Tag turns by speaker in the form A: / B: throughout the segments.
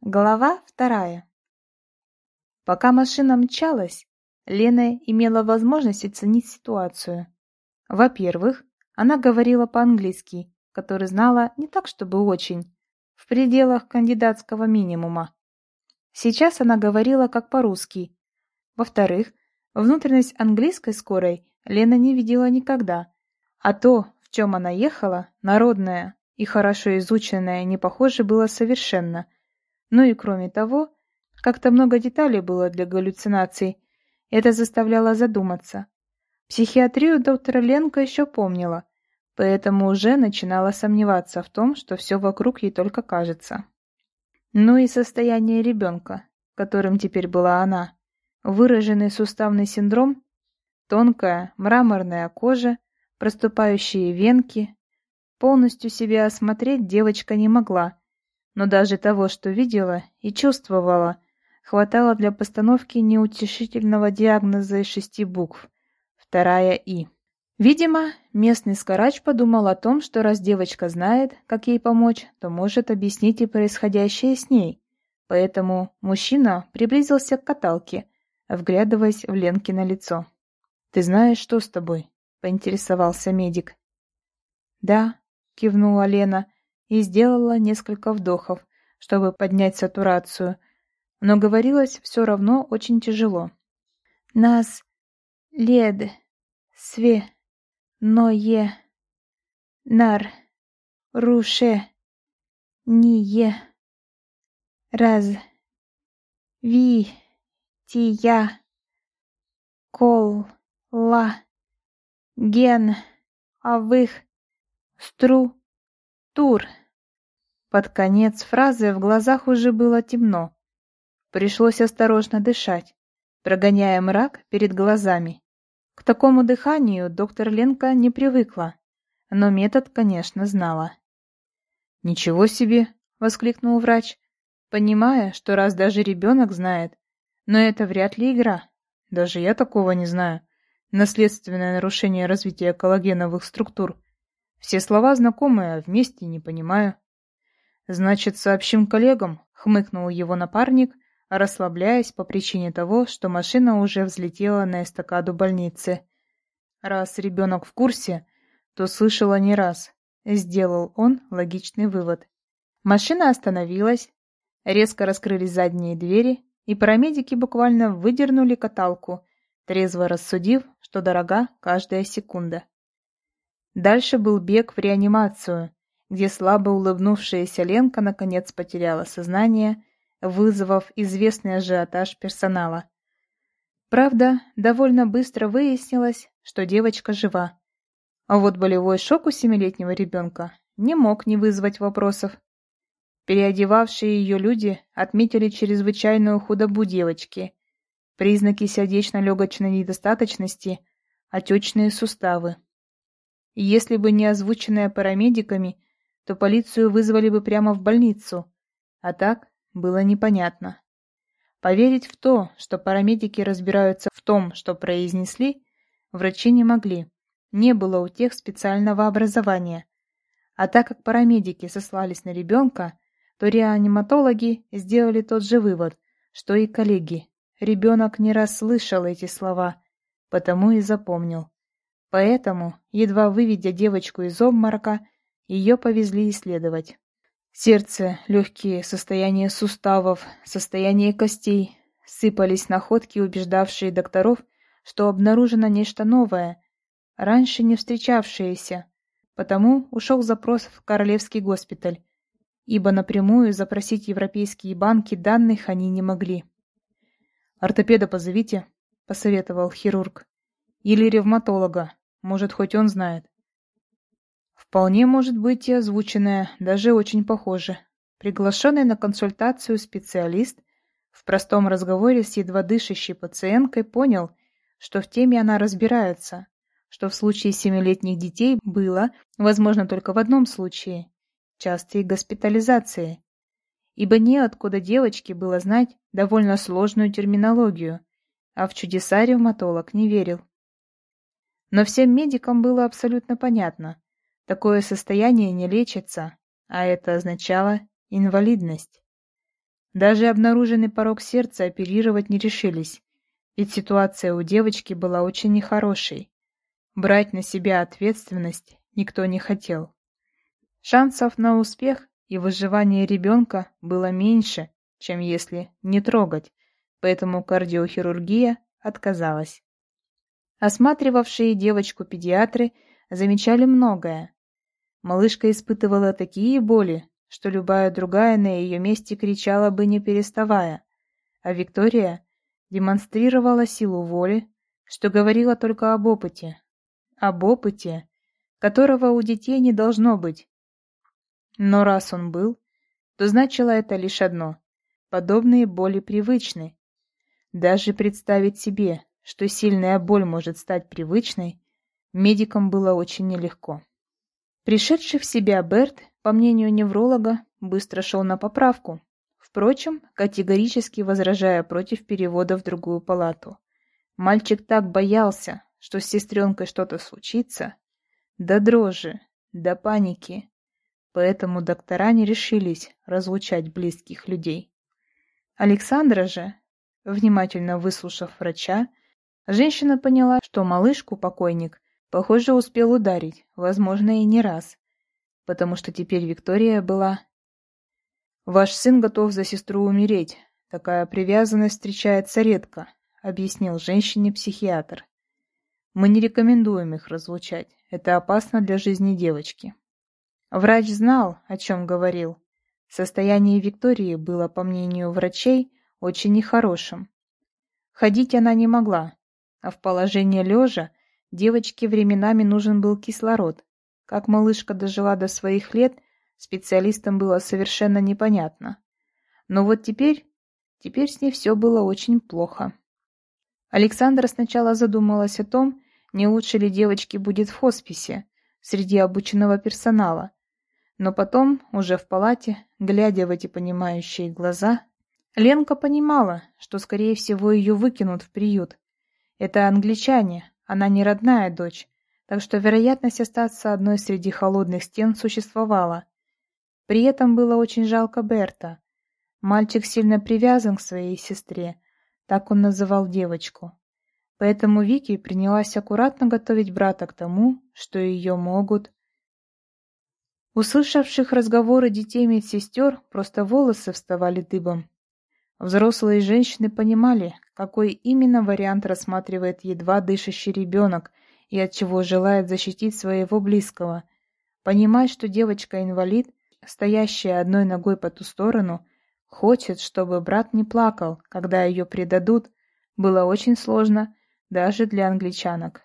A: Глава вторая. Пока машина мчалась, Лена имела возможность оценить ситуацию. Во-первых, она говорила по-английски, который знала не так, чтобы очень, в пределах кандидатского минимума. Сейчас она говорила как по-русски. Во-вторых, внутренность английской скорой Лена не видела никогда, а то, в чем она ехала, народное и хорошо изученное, не похоже было совершенно – ну и кроме того, как-то много деталей было для галлюцинаций. Это заставляло задуматься. Психиатрию доктора Ленко еще помнила, поэтому уже начинала сомневаться в том, что все вокруг ей только кажется. Ну и состояние ребенка, которым теперь была она. Выраженный суставный синдром, тонкая мраморная кожа, проступающие венки. Полностью себя осмотреть девочка не могла, но даже того, что видела и чувствовала, хватало для постановки неутешительного диагноза из шести букв. Вторая «И». Видимо, местный скарач подумал о том, что раз девочка знает, как ей помочь, то может объяснить и происходящее с ней. Поэтому мужчина приблизился к каталке, вглядываясь в Ленкино лицо. «Ты знаешь, что с тобой?» — поинтересовался медик. «Да», — кивнула Лена, и сделала несколько вдохов, чтобы поднять сатурацию, но говорилось все равно очень тяжело. «Нас лед све ное нар руше ние раз ви тия кол ла ген авых стру тур под конец фразы в глазах уже было темно. Пришлось осторожно дышать, прогоняя мрак перед глазами. К такому дыханию доктор Ленка не привыкла, но метод, конечно, знала. «Ничего себе!» — воскликнул врач, понимая, что раз даже ребенок знает, но это вряд ли игра. Даже я такого не знаю. Наследственное нарушение развития коллагеновых структур. Все слова знакомые, а вместе не понимаю. «Значит, сообщим коллегам», — хмыкнул его напарник, расслабляясь по причине того, что машина уже взлетела на эстакаду больницы. «Раз ребенок в курсе, то слышала не раз», — сделал он логичный вывод. Машина остановилась, резко раскрылись задние двери, и парамедики буквально выдернули каталку, трезво рассудив, что дорога каждая секунда. Дальше был бег в реанимацию, где слабо улыбнувшаяся Ленка наконец потеряла сознание, вызвав известный ажиотаж персонала. Правда, довольно быстро выяснилось, что девочка жива. А вот болевой шок у семилетнего ребенка не мог не вызвать вопросов. Переодевавшие ее люди отметили чрезвычайную худобу девочки, признаки сердечно-легочной недостаточности, отечные суставы. Если бы не озвученное парамедиками, то полицию вызвали бы прямо в больницу. А так было непонятно. Поверить в то, что парамедики разбираются в том, что произнесли, врачи не могли. Не было у тех специального образования. А так как парамедики сослались на ребенка, то реаниматологи сделали тот же вывод, что и коллеги. Ребенок не раз слышал эти слова, потому и запомнил. Поэтому, едва выведя девочку из обморока, ее повезли исследовать. Сердце, легкие, состояние суставов, состояние костей сыпались находки, убеждавшие докторов, что обнаружено нечто новое, раньше не встречавшееся. Потому ушел запрос в Королевский госпиталь, ибо напрямую запросить европейские банки данных они не могли. «Ортопеда позовите», — посоветовал хирург. «Или ревматолога, может, хоть он знает». Вполне может быть и озвученное, даже очень похоже. Приглашенный на консультацию специалист в простом разговоре с едва дышащей пациенткой понял, что в теме она разбирается, что в случае семилетних детей было, возможно, только в одном случае – частые госпитализации. Ибо неоткуда девочке было знать довольно сложную терминологию, а в чудеса ревматолог не верил. Но всем медикам было абсолютно понятно – Такое состояние не лечится, а это означало инвалидность. Даже обнаруженный порог сердца оперировать не решились, ведь ситуация у девочки была очень нехорошей. Брать на себя ответственность никто не хотел. Шансов на успех и выживание ребенка было меньше, чем если не трогать, поэтому кардиохирургия отказалась. Осматривавшие девочку педиатры замечали многое. Малышка испытывала такие боли, что любая другая на ее месте кричала бы не переставая, а Виктория демонстрировала силу воли, что говорила только об опыте. Об опыте, которого у детей не должно быть. Но раз он был, то значило это лишь одно — подобные боли привычны. Даже представить себе, что сильная боль может стать привычной, медикам было очень нелегко. Пришедший в себя Берт, по мнению невролога, быстро шел на поправку, впрочем, категорически возражая против перевода в другую палату. Мальчик так боялся, что с сестренкой что-то случится, до дрожи, до паники, поэтому доктора не решились разлучать близких людей. Александра же, внимательно выслушав врача, женщина поняла, что малышку покойник Похоже, успел ударить, возможно, и не раз, потому что теперь Виктория была... «Ваш сын готов за сестру умереть. Такая привязанность встречается редко», — объяснил женщине психиатр. «Мы не рекомендуем их разлучать. Это опасно для жизни девочки». Врач знал, о чем говорил. Состояние Виктории было, по мнению врачей, очень нехорошим. Ходить она не могла, а в положении лежа Девочке временами нужен был кислород. Как малышка дожила до своих лет, специалистам было совершенно непонятно. Но вот теперь, теперь с ней все было очень плохо. Александра сначала задумалась о том, не лучше ли девочке будет в хосписе, среди обученного персонала. Но потом, уже в палате, глядя в эти понимающие глаза, Ленка понимала, что, скорее всего, ее выкинут в приют. Это англичане, она не родная дочь, так что вероятность остаться одной среди холодных стен существовала. При этом было очень жалко Берта. Мальчик сильно привязан к своей сестре, так он называл девочку. Поэтому Вики принялась аккуратно готовить брата к тому, что ее могут... Услышавших разговоры детей медсестер просто волосы вставали дыбом. Взрослые женщины понимали, какой именно вариант рассматривает едва дышащий ребенок и от чего желает защитить своего близкого. Понимать, что девочка-инвалид, стоящая одной ногой по ту сторону, хочет, чтобы брат не плакал, когда ее предадут, было очень сложно даже для англичанок.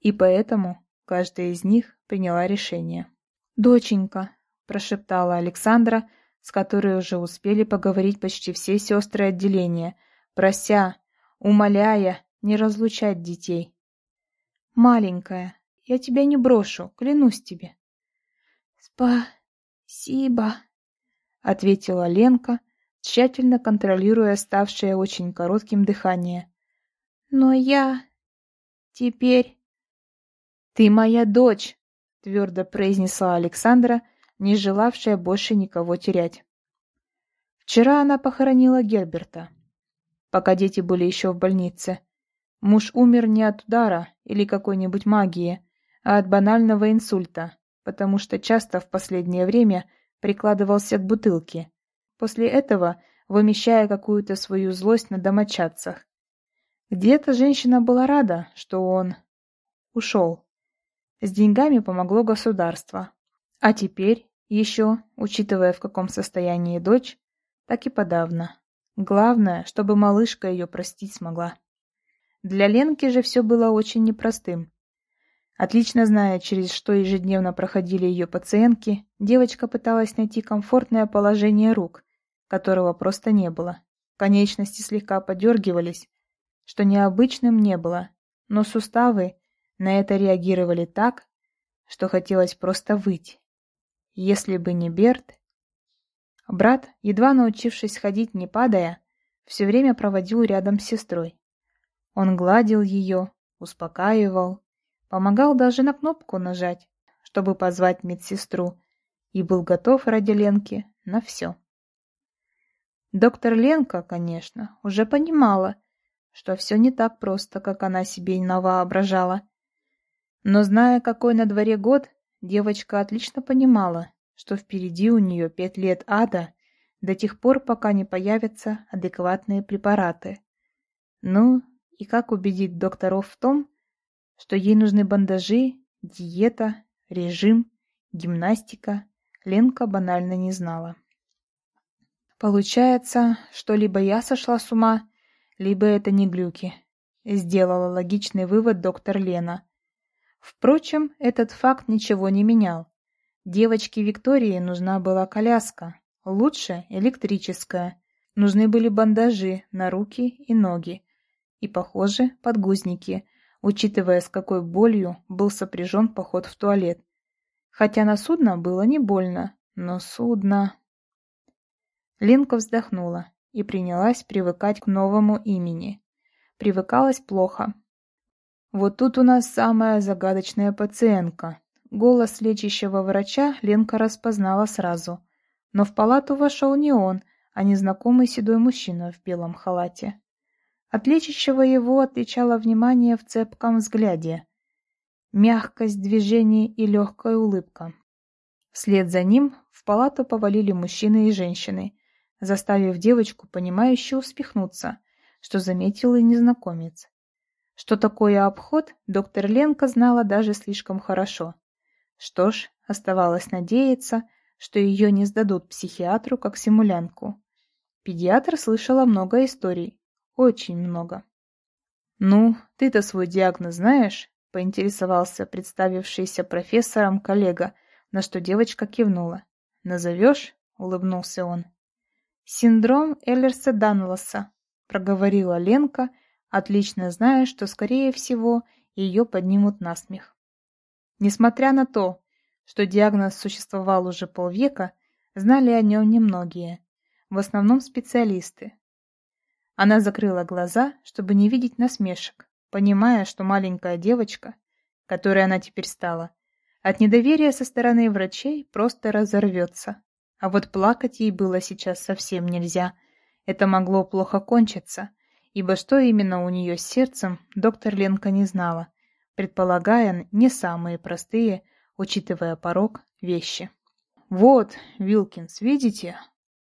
A: И поэтому каждая из них приняла решение. «Доченька», — прошептала Александра, — с которой уже успели поговорить почти все сестры отделения, прося, умоляя не разлучать детей. «Маленькая, я тебя не брошу, клянусь тебе». «Спасибо», — ответила Ленка, тщательно контролируя ставшее очень коротким дыхание. «Но я... теперь...» «Ты моя дочь», — твердо произнесла Александра, — не желавшая больше никого терять. Вчера она похоронила Герберта, пока дети были еще в больнице. Муж умер не от удара или какой-нибудь магии, а от банального инсульта, потому что часто в последнее время прикладывался к бутылке. После этого вымещая какую-то свою злость на домочадцах. Где-то женщина была рада, что он ушел. С деньгами помогло государство, а теперь еще, учитывая, в каком состоянии дочь, так и подавно. Главное, чтобы малышка ее простить смогла. Для Ленки же все было очень непростым. Отлично зная, через что ежедневно проходили ее пациентки, девочка пыталась найти комфортное положение рук, которого просто не было. Конечности слегка подергивались, что необычным не было, но суставы на это реагировали так, что хотелось просто выть. Если бы не Берт... Брат, едва научившись ходить не падая, все время проводил рядом с сестрой. Он гладил ее, успокаивал, помогал даже на кнопку нажать, чтобы позвать медсестру, и был готов ради Ленки на все. Доктор Ленка, конечно, уже понимала, что все не так просто, как она себе навоображала. Но зная, какой на дворе год, девочка отлично понимала, что впереди у нее пять лет ада до тех пор, пока не появятся адекватные препараты. Ну, и как убедить докторов в том, что ей нужны бандажи, диета, режим, гимнастика, Ленка банально не знала. Получается, что либо я сошла с ума, либо это не глюки, сделала логичный вывод доктор Лена. Впрочем, этот факт ничего не менял. Девочке Виктории нужна была коляска, лучше электрическая. Нужны были бандажи на руки и ноги, и, похоже, подгузники, учитывая, с какой болью был сопряжен поход в туалет. Хотя на судно было не больно, но судно... Линка вздохнула и принялась привыкать к новому имени. Привыкалась плохо. Вот тут у нас самая загадочная пациентка. Голос лечащего врача Ленка распознала сразу. Но в палату вошел не он, а незнакомый седой мужчина в белом халате. От лечащего его отличало внимание в цепком взгляде, мягкость движений и легкая улыбка. Вслед за ним в палату повалили мужчины и женщины, заставив девочку, понимающе успехнуться, что заметил и незнакомец. Что такое обход, доктор Ленка знала даже слишком хорошо. Что ж, оставалось надеяться, что ее не сдадут психиатру как симулянку. Педиатр слышала много историй, очень много. «Ну, ты-то свой диагноз знаешь?» — поинтересовался представившийся профессором коллега, на что девочка кивнула. «Назовешь?» — улыбнулся он. «Синдром Эллерса-Данлоса», — проговорила Ленка, отлично зная, что, скорее всего, ее поднимут на смех. Несмотря на то, что диагноз существовал уже полвека, знали о нем немногие, в основном специалисты, она закрыла глаза, чтобы не видеть насмешек, понимая, что маленькая девочка, которой она теперь стала, от недоверия со стороны врачей просто разорвется. А вот плакать ей было сейчас совсем нельзя. Это могло плохо кончиться, ибо что именно у нее с сердцем, доктор Ленка не знала, предполагая не самые простые, учитывая порог, вещи. «Вот, Вилкинс, видите?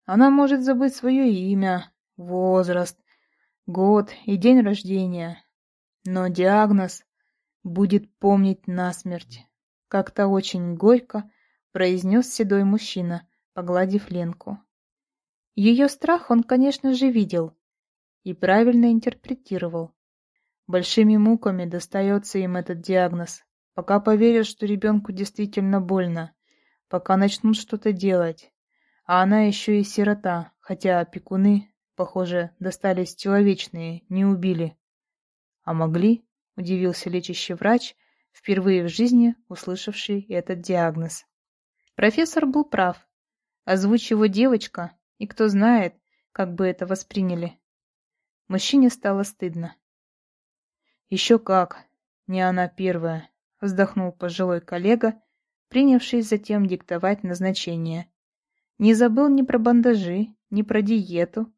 A: Она может забыть свое имя, возраст, год и день рождения. Но диагноз будет помнить насмерть. Как-то очень горько произнес седой мужчина, погладив Ленку. Ее страх он, конечно же, видел и правильно интерпретировал. Большими муками достается им этот диагноз, пока поверят, что ребенку действительно больно, пока начнут что-то делать. А она еще и сирота, хотя опекуны Похоже, достались человечные, не убили. А могли? Удивился лечащий врач, впервые в жизни услышавший этот диагноз. Профессор был прав. Озвучь его девочка, и кто знает, как бы это восприняли. Мужчине стало стыдно. Еще как, не она первая, вздохнул пожилой коллега, принявший затем диктовать назначение. Не забыл ни про бандажи, ни про диету,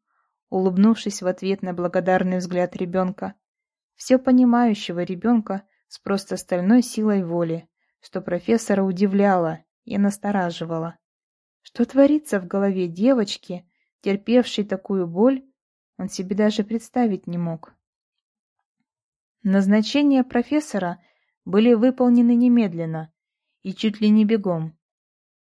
A: улыбнувшись в ответ на благодарный взгляд ребенка. Все понимающего ребенка с просто стальной силой воли, что профессора удивляло и настораживало. Что творится в голове девочки, терпевшей такую боль, он себе даже представить не мог. Назначения профессора были выполнены немедленно и чуть ли не бегом.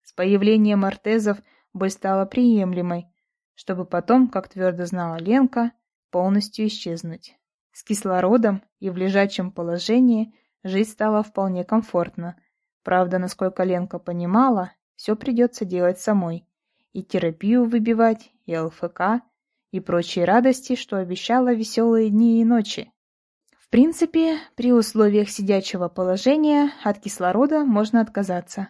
A: С появлением ортезов боль стала приемлемой, чтобы потом, как твердо знала Ленка, полностью исчезнуть. С кислородом и в лежачем положении жить стало вполне комфортно. Правда, насколько Ленка понимала, все придется делать самой. И терапию выбивать, и ЛФК, и прочие радости, что обещала веселые дни и ночи. Принципе, при условиях сидячего положения от кислорода можно отказаться.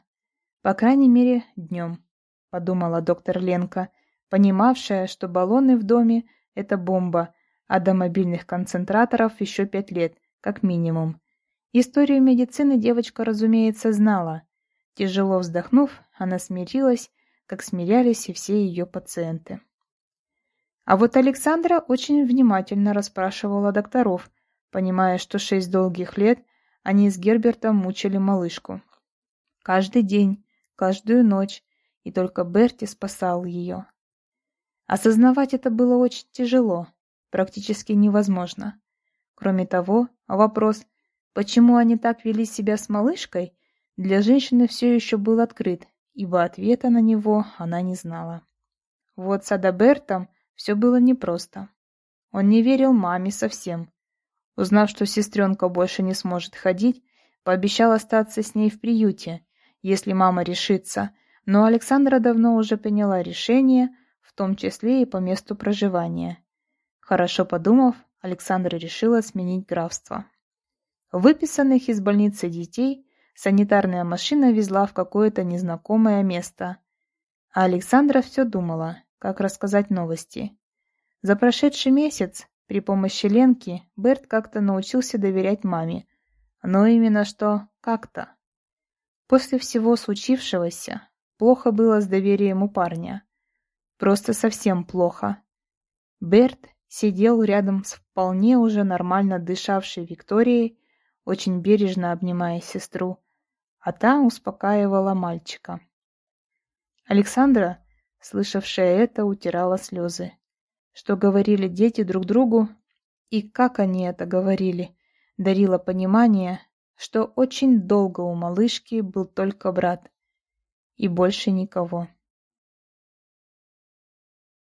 A: По крайней мере, днем, подумала доктор Ленка, — понимавшая, что баллоны в доме — это бомба, а до мобильных концентраторов еще пять лет, как минимум. Историю медицины девочка, разумеется, знала. Тяжело вздохнув, она смирилась, как смирялись и все ее пациенты. А вот Александра очень внимательно расспрашивала докторов, понимая, что шесть долгих лет они с Гербертом мучили малышку. Каждый день, каждую ночь, и только Берти спасал ее. Осознавать это было очень тяжело, практически невозможно. Кроме того, вопрос, почему они так вели себя с малышкой, для женщины все еще был открыт, ибо ответа на него она не знала. Вот с Адабертом все было непросто. Он не верил маме совсем. Узнав, что сестренка больше не сможет ходить, пообещал остаться с ней в приюте, если мама решится, но Александра давно уже приняла решение, в том числе и по месту проживания. Хорошо подумав, Александра решила сменить графство. Выписанных из больницы детей санитарная машина везла в какое-то незнакомое место. А Александра все думала, как рассказать новости. За прошедший месяц при помощи Ленки Берт как-то научился доверять маме. Но именно что как-то. После всего случившегося плохо было с доверием у парня. Просто совсем плохо. Берт сидел рядом с вполне уже нормально дышавшей Викторией, очень бережно обнимая сестру, а та успокаивала мальчика. Александра Слышавшая это, утирала слезы. Что говорили дети друг другу и как они это говорили, дарило понимание, что очень долго у малышки был только брат и больше никого.